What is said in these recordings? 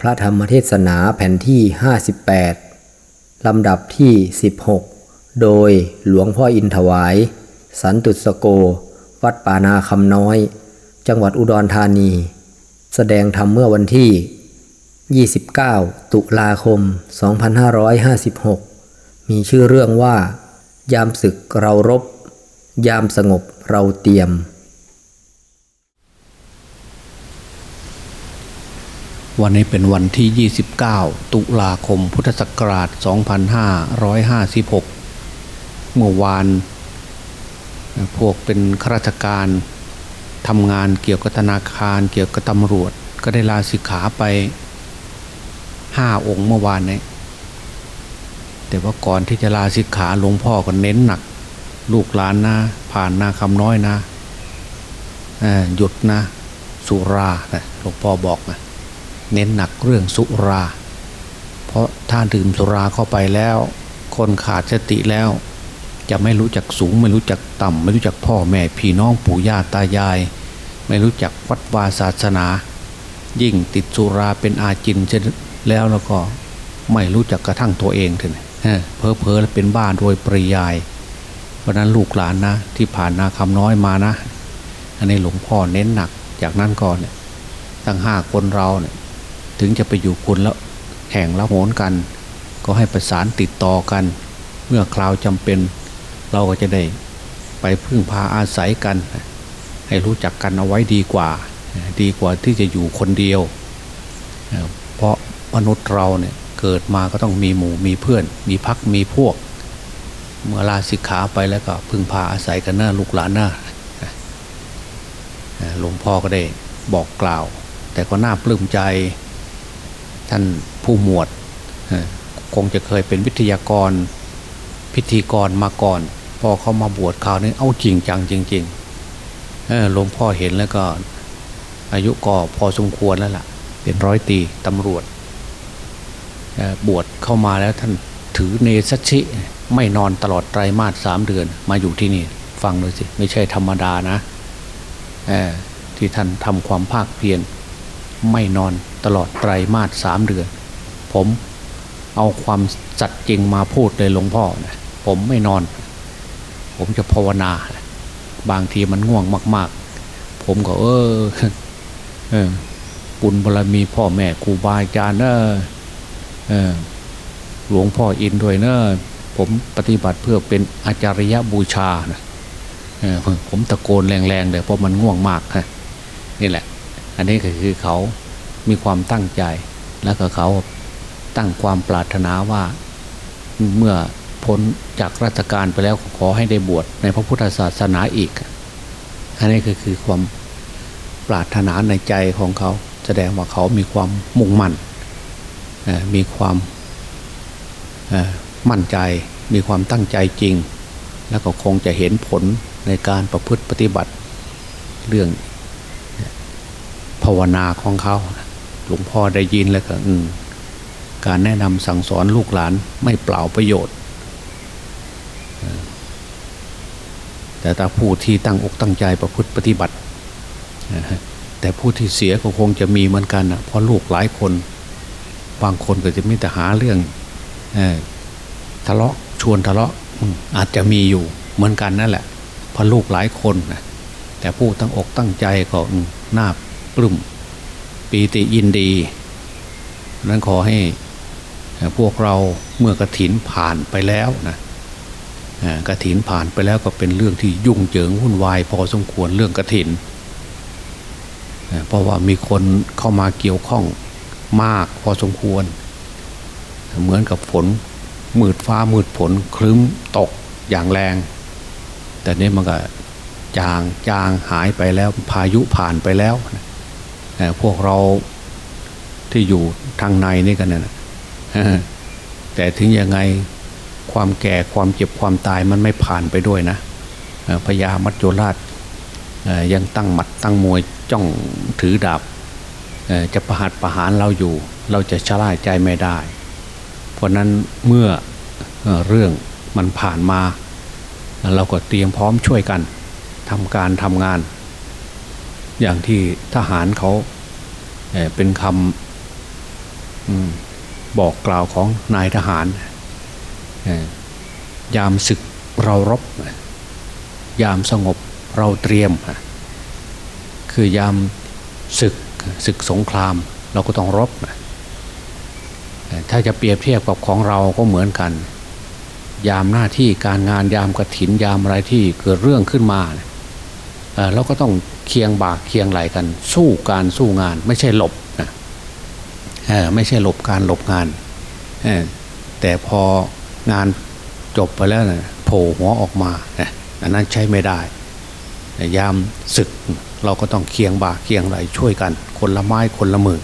พระธรรมเทศนาแผ่นที่ 58 ลำดับที่ 16 โดยหลวงพ่ออินถวาย สันตุสโก วัดป่านาคำน้อย จังหวัดอุดรธานี แสดงธรรมเมื่อวันที่ 29 ตุลาคม 2556 มีชื่อเรื่องว่า ยามศึกเรารบ ยามสงบเราเตรียม วันนี้เป็นวันที่ 29 ตุลาคม พุทธศักราช 2556 เมื่อวานพวกเป็นข้าราชการทำงานเกี่ยวกับธนาคารเกี่ยวกับตำรวจ ก็ได้ลาสิกขาไป 5 องค์เมื่อวานนี้แต่ว่าก่อนที่จะลาสิกขาหลวงพ่อก็เน้นหนัก ลูกหลานนะผ่านนาคำน้อยนะหยุดนะ สุรานะหลวงพ่อบอกนะ เน้นหนักเรื่องสุรา เพราะถ้าดื่มสุราเข้าไปแล้ว คนขาดสติแล้ว จะไม่รู้จักสูง ไม่รู้จักต่ำ ไม่รู้จักพ่อแม่พี่น้องปู่ย่าตายาย ไม่รู้จักวัดวาศาสนา ยิ่งติดสุราเป็นอาจินเช่นแล้วแล้วก็ไม่รู้จักกระทั่งตัวเองถึงเพอเพอแล้วเป็นบ้าโดยปริยาย เพราะนั้นลูกหลานนะที่ผ่านนาคำน้อยมานะ อันนี้หลวงพ่อเน้นหนักจากนั้นก่อนเนี่ยตั้งห้าคนเราเนี่ย ถึงจะไปอยู่คุณแล้วแข่งละโหนกัน ก็ให้ประสานติดต่อกัน เมื่อคราวจำเป็น เราก็จะได้ไปพึ่งพาอาศัยกัน ให้รู้จักกันเอาไว้ดีกว่า ดีกว่าที่จะอยู่คนเดียว เพราะมนุษย์เราเนี่ยเกิดมาก็ต้องมีหมู่มีเพื่อน มีพักมีพวก เมื่อลาสิกขาไปแล้วก็พึ่งพาอาศัยกันหน้าลูกหลานหน้าหลวงพ่อก็ได้บอกกล่าว แต่ก็น่าปลื้มใจ ท่านผู้หมวดคงจะเคยเป็นวิทยากรพิธีกรมาก่อน พอเขามาบวชข่าวนี้เอาจริงจังจริงๆหลวงพ่อเห็นแล้วก็ อายุก็พอสมควรแล้วล่ะ เป็นร้อยตีตำรวจบวชเข้ามาแล้วท่านถือเนสชิ ไม่นอนตลอดไตรมาสสามเดือน มาอยู่ที่นี่ ฟังเลยสิ ไม่ใช่ธรรมดานะที่ท่านทำความภาคเพียรไม่นอน ตลอดไตรมาสสามเดือน ผมเอาความสัตย์จริงมาพูดเลยหลวงพ่อนะผมไม่นอน ผมจะภาวนา บางทีมันง่วงมาก ๆ ผมก็เออเออบุญบารมีพ่อแม่ครูบาอาจารย์เนอะเออหลวงพ่ออินด้วยเนอะผมปฏิบัติเพื่อเป็นอาจาริยบูชานะผมตะโกนแรงๆเลยเพราะมันง่วงมากฮะนี่แหละ อันนี้ก็คือเขา มีความตั้งใจ แล้วก็เขาตั้งความปรารถนาว่าเมื่อพ้นจากราชการไปแล้วขอให้ได้บวชในพระพุทธศาสนาอีก อันนี้ก็คือความปรารถนาในใจของเขา แสดงว่าเขามีความมุ่งมั่นมีความมั่นใจ มีความตั้งใจจริง แล้วก็คงจะเห็นผลในการประพฤติปฏิบัติเรื่องภาวนาของเขา หลวงพ่อได้ยินแล้วก็การแนะนำสั่งสอนลูกหลานไม่เปล่าประโยชน์ แต่ถ้าผู้ที่ตั้งอกตั้งใจประพฤติปฏิบัติ แต่ผู้ที่เสียก็คงจะมีเหมือนกันนะเพราะลูกหลายคน บางคนก็จะมีแต่หาเรื่องทะเลาะชวนทะเลาะอาจจะมีอยู่เหมือนกันนั่นแหละเพราะลูกหลายคนนะแต่ผู้ตั้งอกตั้งใจก็น่าปลื้ม ปีติยินดีนั้นขอให้พวกเราเมื่อกระถินผ่านไปแล้วนะกระถินผ่านไปแล้วก็เป็นเรื่องที่ยุ่งเหยิงวุ่นวายพอสมควรเรื่องกระถิน เพราะว่ามีคนเข้ามาเกี่ยวข้องมากพอสมควร เหมือนกับฝนมืดฟ้ามืดฝนคลึ้มตกอย่างแรง แต่นี้มันก็จางจางหายไปแล้วพายุผ่านไปแล้ว พวกเราที่อยู่ทางในนี่กันนะแต่ถึงยังไงความแก่ความเจ็บความตายมันไม่ผ่านไปด้วยนะพญามัจจุราชยังตั้งหมัดตั้งมวยจ้องถือดาบจะประหัตประหารเราอยู่ เราจะชะล่าใจไม่ได้ เพราะนั้นเมื่อเรื่องมันผ่านมา เราก็เตรียมพร้อมช่วยกันทำการทำงาน อย่างที่ทหารเขาเป็นคำบอกกล่าวของนายทหาร ยามศึกเรารบ ยามสงบเราเตรียม คือยามศึกศึกสงครามเราก็ต้องรบ ถ้าจะเปรียบเทียบกับของเราก็เหมือนกัน ยามหน้าที่การงานยามกระถินยามอะไรที่เกิดเรื่องขึ้นมา เราก็ต้องเคียงบากเคียงไหลกัน สู้การสู้งาน ไม่ใช่หลบนะไม่ใช่หลบการหลบงาน แต่พองานจบไปแล้วนะโผล่หัวออกมาอันนั้นใช้ไม่ได้ ยามศึกเราก็ต้องเคียงบากเคียงไหลช่วยกันคนละไม้คนละมือ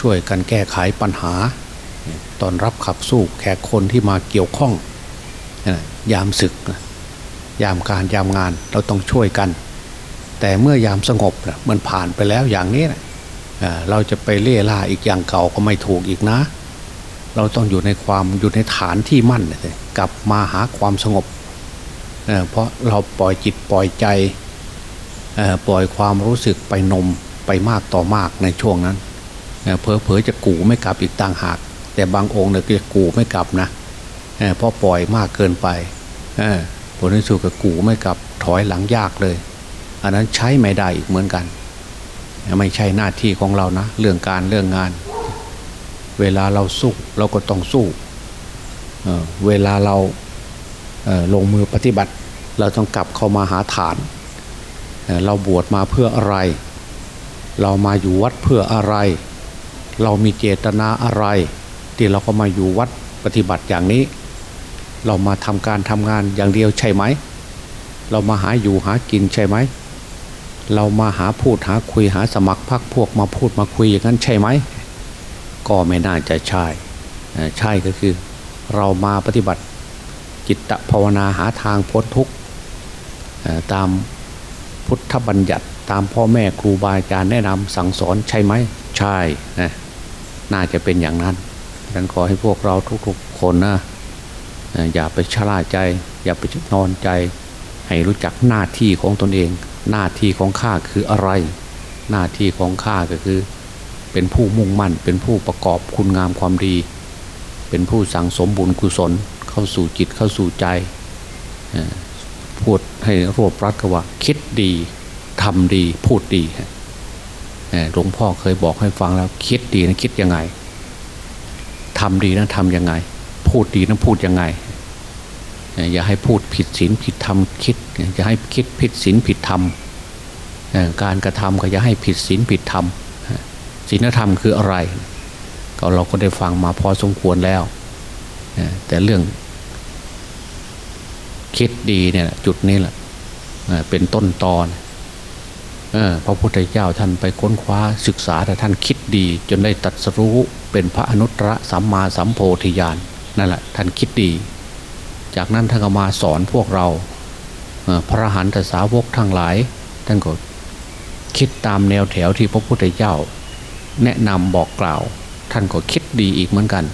ช่วยกันแก้ไขปัญหา ตอนรับขับสู้แขกคนที่มาเกี่ยวข้องยามศึก ยามการยามงานเราต้องช่วยกัน แต่เมื่อยามสงบมันผ่านไปแล้วอย่างนี้เราจะไปเล่ล่าอีกอย่างเก่าก็ไม่ถูกอีกนะ เราต้องอยู่ในความอยู่ในฐานที่มั่นกลับมาหาความสงบเเพราะเราปล่อยจิตปล่อยใจปล่อยความรู้สึกไปนมไปมากต่อมากในช่วงนั้นเพอเพอจะกูไม่กลับอีกต่างหาก แต่บางองค์เนี่ยจะกูไม่กลับนะเพราะปล่อยมากเกินไป ผลที่สุดก็กูไม่กลับถอยหลังยากเลย อันนั้นใช้ไม่ได้อีกเหมือนกัน ไม่ใช่หน้าที่ของเรานะ เรื่องการเรื่องงาน เวลาเราสู้เราก็ต้องสู้เเวลาเราลงมือปฏิบัติ เราต้องกลับเข้ามาหาฐานเราบวชมาเพื่ออะไร เรามาอยู่วัดเพื่ออะไร เรามีเจตนาอะไร ที่เราก็มาอยู่วัดปฏิบัติอย่างนี้ เรามาทำการทำงานอย่างเดียวใช่ไหม เรามาหาอยู่หากินใช่ไหม เรามาหาพูดหาคุยหาสมัครพักพวกมาพูดมาคุยอย่างนั้นใช่ไหม ก็ไม่น่าจะใช่ ใช่ก็คือ เรามาปฏิบัติจิตภาวนาหาทางพ้นทุกข์ตามพุทธบัญญัติตามพ่อแม่ครูบาอาจารย์แนะนำสั่งสอนใช่ไหม ใช่นะน่าจะเป็นอย่างนั้นดังนั้นขอให้พวกเราทุกๆคนนะ อย่าไปชราใจ อย่าไปนอนใจ ให้รู้จักหน้าที่ของตนเอง หน้าที่ของข้าคืออะไร หน้าที่ของข้าก็คือ เป็นผู้มุ่งมั่น เป็นผู้ประกอบคุณงามความดี เป็นผู้สั่งสมบุญกุศลเข้าสู่จิตเข้าสู่ใจพูดให้รวบรัดก็ว่า คิดดีทำดีพูดดีหลวงพ่อเคยบอกให้ฟังแล้วคิดดีนะคิดยังไงทำดีนะทำยังไง พูดดีนะพูดยังไง อย่าให้พูดผิดศีลผิดธรรมคิดอย่าให้คิดผิดศีลผิดธรรมการกระทำก็อย่าให้ผิดศีลผิดธรรมศีลธรรมคืออะไร ก็เราก็ได้ฟังมาพอสมควรแล้ว แต่เรื่องคิดดีเนี่ยจุดนี้แหละเป็นต้นตอนพระพุทธเจ้าท่านไปค้นคว้าศึกษาแต่ท่านคิดดี จนได้ตัดสรู้เป็นพระอนุตตรสัมมาสัมโพธิญาณนั่นแหละท่านคิดดี จากนั้นท่านก็มาสอนพวกเราพระอรหันตสาวกทั้งหลายท่านก็คิดตามแนวแถวที่พระพุทธเจ้า แนะนำบอกกล่าว ท่านก็คิดดีอีกเหมือนกัน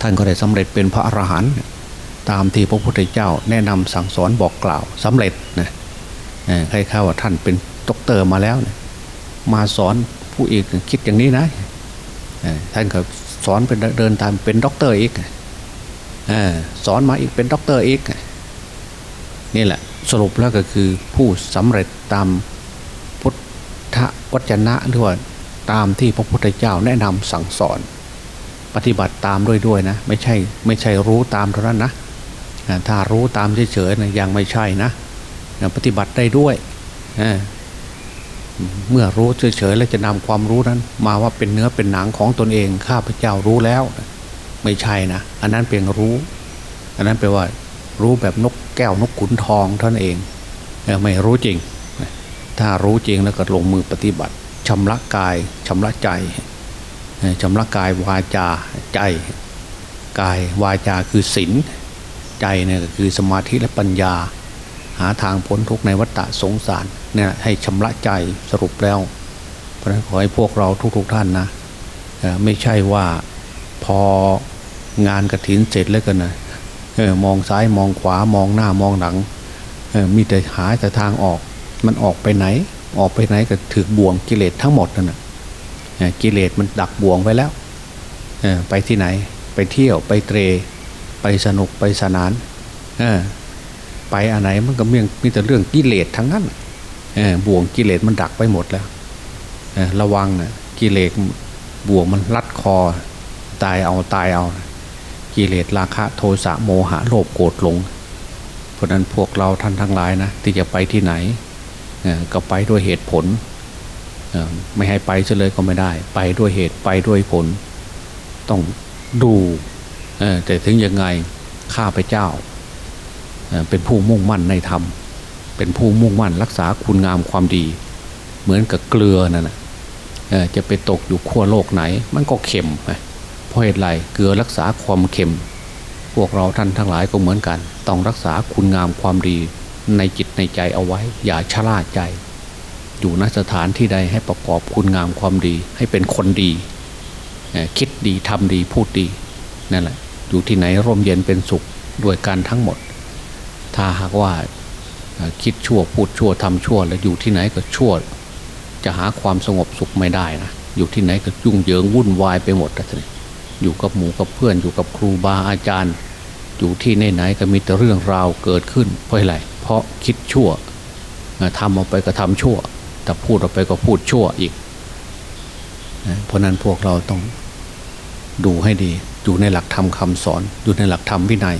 ท่านก็ได้สำเร็จเป็นพระอรหันต์ตามที่พระพุทธเจ้า แนะนำสั่งสอนบอกกล่าวสำเร็จนะคล้ายกับว่าท่านเป็นด็อกเตอร์มาแล้วนะมาสอนผู้อีกคิดอย่างนี้นะท่านก็สอนเป็นเดินตามเป็นด็อกเตอร์อีก สอนมาอีกเป็นด็อกเตอร์อีกนี่แหละสรุปแล้วก็คือผู้สำเร็จตามพุทธวจนะหรือว่าตามที่พระพุทธเจ้าแนะนำสั่งสอน ปฏิบัติตามด้วยด้วยนะ ไม่ใช่ไม่ใช่รู้ตามเท่านั้นนะถ้ารู้ตามเฉยๆนะยังไม่ใช่นะปฏิบัติได้ด้วยเมื่อรู้เฉยๆแล้วจะนำความรู้นั้น มาว่าเป็นเนื้อเป็นหนังของตนเองข้าพเจ้ารู้แล้ว ไม่ใช่นะอันนั้นเป็นรู้ อันนั้นแปลว่า รู้แบบนกแก้วนกขุนทองท่านเองไม่รู้จริง ถ้ารู้จริงแล้วก็ลงมือปฏิบัติชำระกายชำระใจชำระกายวาจาใจกายวาจาคือศีลใจเนี่ยก็คือสมาธิและปัญญา หาทางพ้นทุกข์ในวัฏฏะสงสารเนี่ยให้ชำระใจสรุปแล้ว เพราะฉะนั้นขอให้พวกเราทุกๆทท่านนะไม่ใช่ว่า พองานกระถินเสร็จแล้วกันนะมองซ้ายมองขวามองหน้ามองหลังมีแต่หาแต่ทางออก มันออกไปไหน ออกไปไหนก็ถือบ่วงกิเลสทั้งหมดนั่นนะกิเลสมันดักบ่วงไว้แล้วไปที่ไหน ไปเที่ยวไปเตร ไปสนุกไปสนานไปอันไหนมันก็มีมีแต่เรื่องกิเลสทั้งนั้นบ่วงกิเลสมันดักไปหมดแล้วระวังนะกิเลสบ่วงมันรัดคอ ตายเอาตายเอา กิเลสราคะโทสะโมหะโลภโกรธหลง เพราะนั้นพวกเราท่านทั้งหลายนะที่จะไปที่ไหนก็ไปด้วยเหตุผลไม่ให้ไปเฉลยก็ไม่ได้ ไปด้วยเหตุไปด้วยผล ต้องดูแต่ถึงยังไงข้าพเจ้า เป็นผู้มุ่งมั่นในธรรม เป็นผู้มุ่งมั่นรักษาคุณงามความดี เหมือนกับเกลือนั่นนะจะไปตกอยู่ขั้วโลกไหน มันก็เค็ม เพราะเหตุไรเกลือรักษาความเค็ม พวกเราท่านทั้งหลายก็เหมือนกัน ต้องรักษาคุณงามความดีในจิตในใจเอาไว้ อย่าชะล่าใจ อยู่นสถานที่ใดให้ประกอบคุณงามความดี ให้เป็นคนดี คิดดีทำดีพูดดีนั่นแหละอยู่ที่ไหนร่มเย็นเป็นสุขด้วยกันทั้งหมด ถ้าหากว่าคิดชั่วพูดชั่วทำชั่ว แล้วอยู่ที่ไหนก็ชั่ว จะหาความสงบสุขไม่ได้นะอยู่ที่ไหนก็ยุ่งเหยิงวุ่นวายไปหมดเลย อยู่กับหมู่กับเพื่อนอยู่กับครูบาอาจารย์ อยู่ที่ไหนๆก็มีแต่เรื่องราวเกิดขึ้น เพราะอะไรเพราะคิดชั่วทำออกไปก็ทำชั่ว แต่พูดออกไปก็พูดชั่วอีกเพราะนั้นพวกเราต้องดูให้ดี อยู่ในหลักธรรมคาสอน อยู่ในหลักธรรมวินัย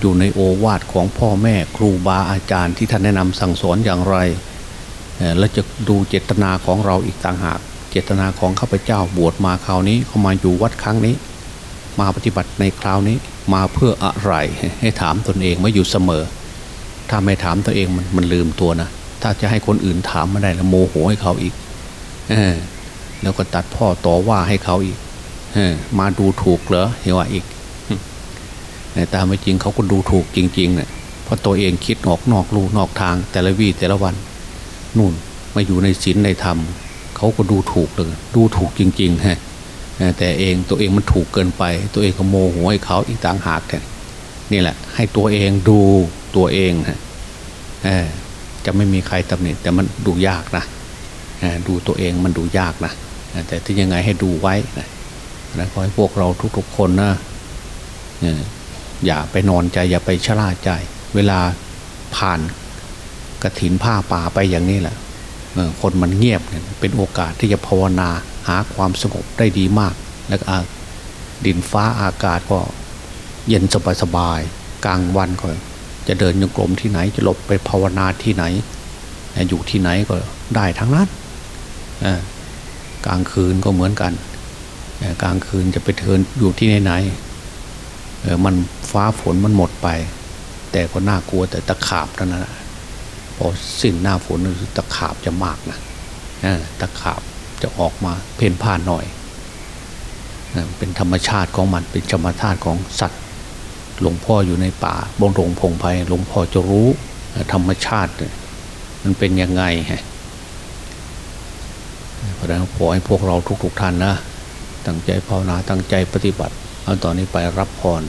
อยู่ในโอวาทของพ่อแม่ครูบาอาจารย์ที่ท่านแนะนำสั่งสอนอย่างไร แล้วจะดูเจตนาของเราอีกต่างหาก เจตนาของข้าพเจ้าบวชมาคราวนี้เข้ามาอยู่วัดครั้งนี้ มาปฏิบัติในคราวนี้มาเพื่ออะไร ให้ถามตนเองมาอยู่เสมอ ถ้าไม่ถามตัวเองมันมันลืมตัวนะถ้าจะให้คนอื่นถามมาได้แล้วโมโหให้เขาอีกอแล้วก็ตัดพ่อต่อว่าให้เขาอีกมาดูถูกเหรอเหว่าอีกแต่ตามไม่จริงเขาก็ดูถูกจริงๆเนะี่ยเพราะตัวเองคิดออกนอกลูนอกทาง แต่ละวี่แต่ละวันนู่นมาอยู่ในศีลในธรรมเขาก็ดูถูกเลยดูถูกจริงๆฮะ แต่เองตัวเองมันถูกเกินไป ตัวเองก็โมโหให้เขาอีกต่างหากแค่นี่แหละ ให้ตัวเองดูตัวเองฮะจะไม่มีใครตำหนิแต่มันดูยากนะดูตัวเองมันดูยากนะแต่ที่ยังไงให้ดูไว้นะนะขอให้พวกเราทุกๆคนนะอย่าไปนอนใจ อย่าไปชราใจ เวลาผ่านกระถินผ้าป่าไปอย่างนี้แหละคนมันเงียบเนี่ยเป็นโอกาสที่จะภาวนา หาความสงบได้ดีมาก แล้วดินฟ้าอากาศก็เย็นสบายสบายกลางวันก็จะเดินโยกลมที่ไหนจะหลบไปภาวนาที่ไหน อยู่ที่ไหนก็ได้ทั้งนั้นกลางคืนก็เหมือนกันกลางคืนจะไปเทินอยู่ที่ไหนไหนมันฟ้าฝนมันหมดไป แต่ก็น่ากลัวแต่ตะขาบเท่านั้นพอสิ้นหน้าฝนตะขาบจะมากนะตะขาบ จะออกมาเพ่นพ่านหน่อย เป็นธรรมชาติของมันเป็นธรรมชาติของสัตว์ หลวงพ่ออยู่ในป่าบงรงพงไพหลวงพ่อจะรู้ธรรมชาติ มันเป็นยังไงฮะเพราะฉะนั้นขอให้พวกเราทุกๆท่านนะตั้งใจภาวนาตั้งใจปฏิบัติเอาตอนนี้ไปรับพร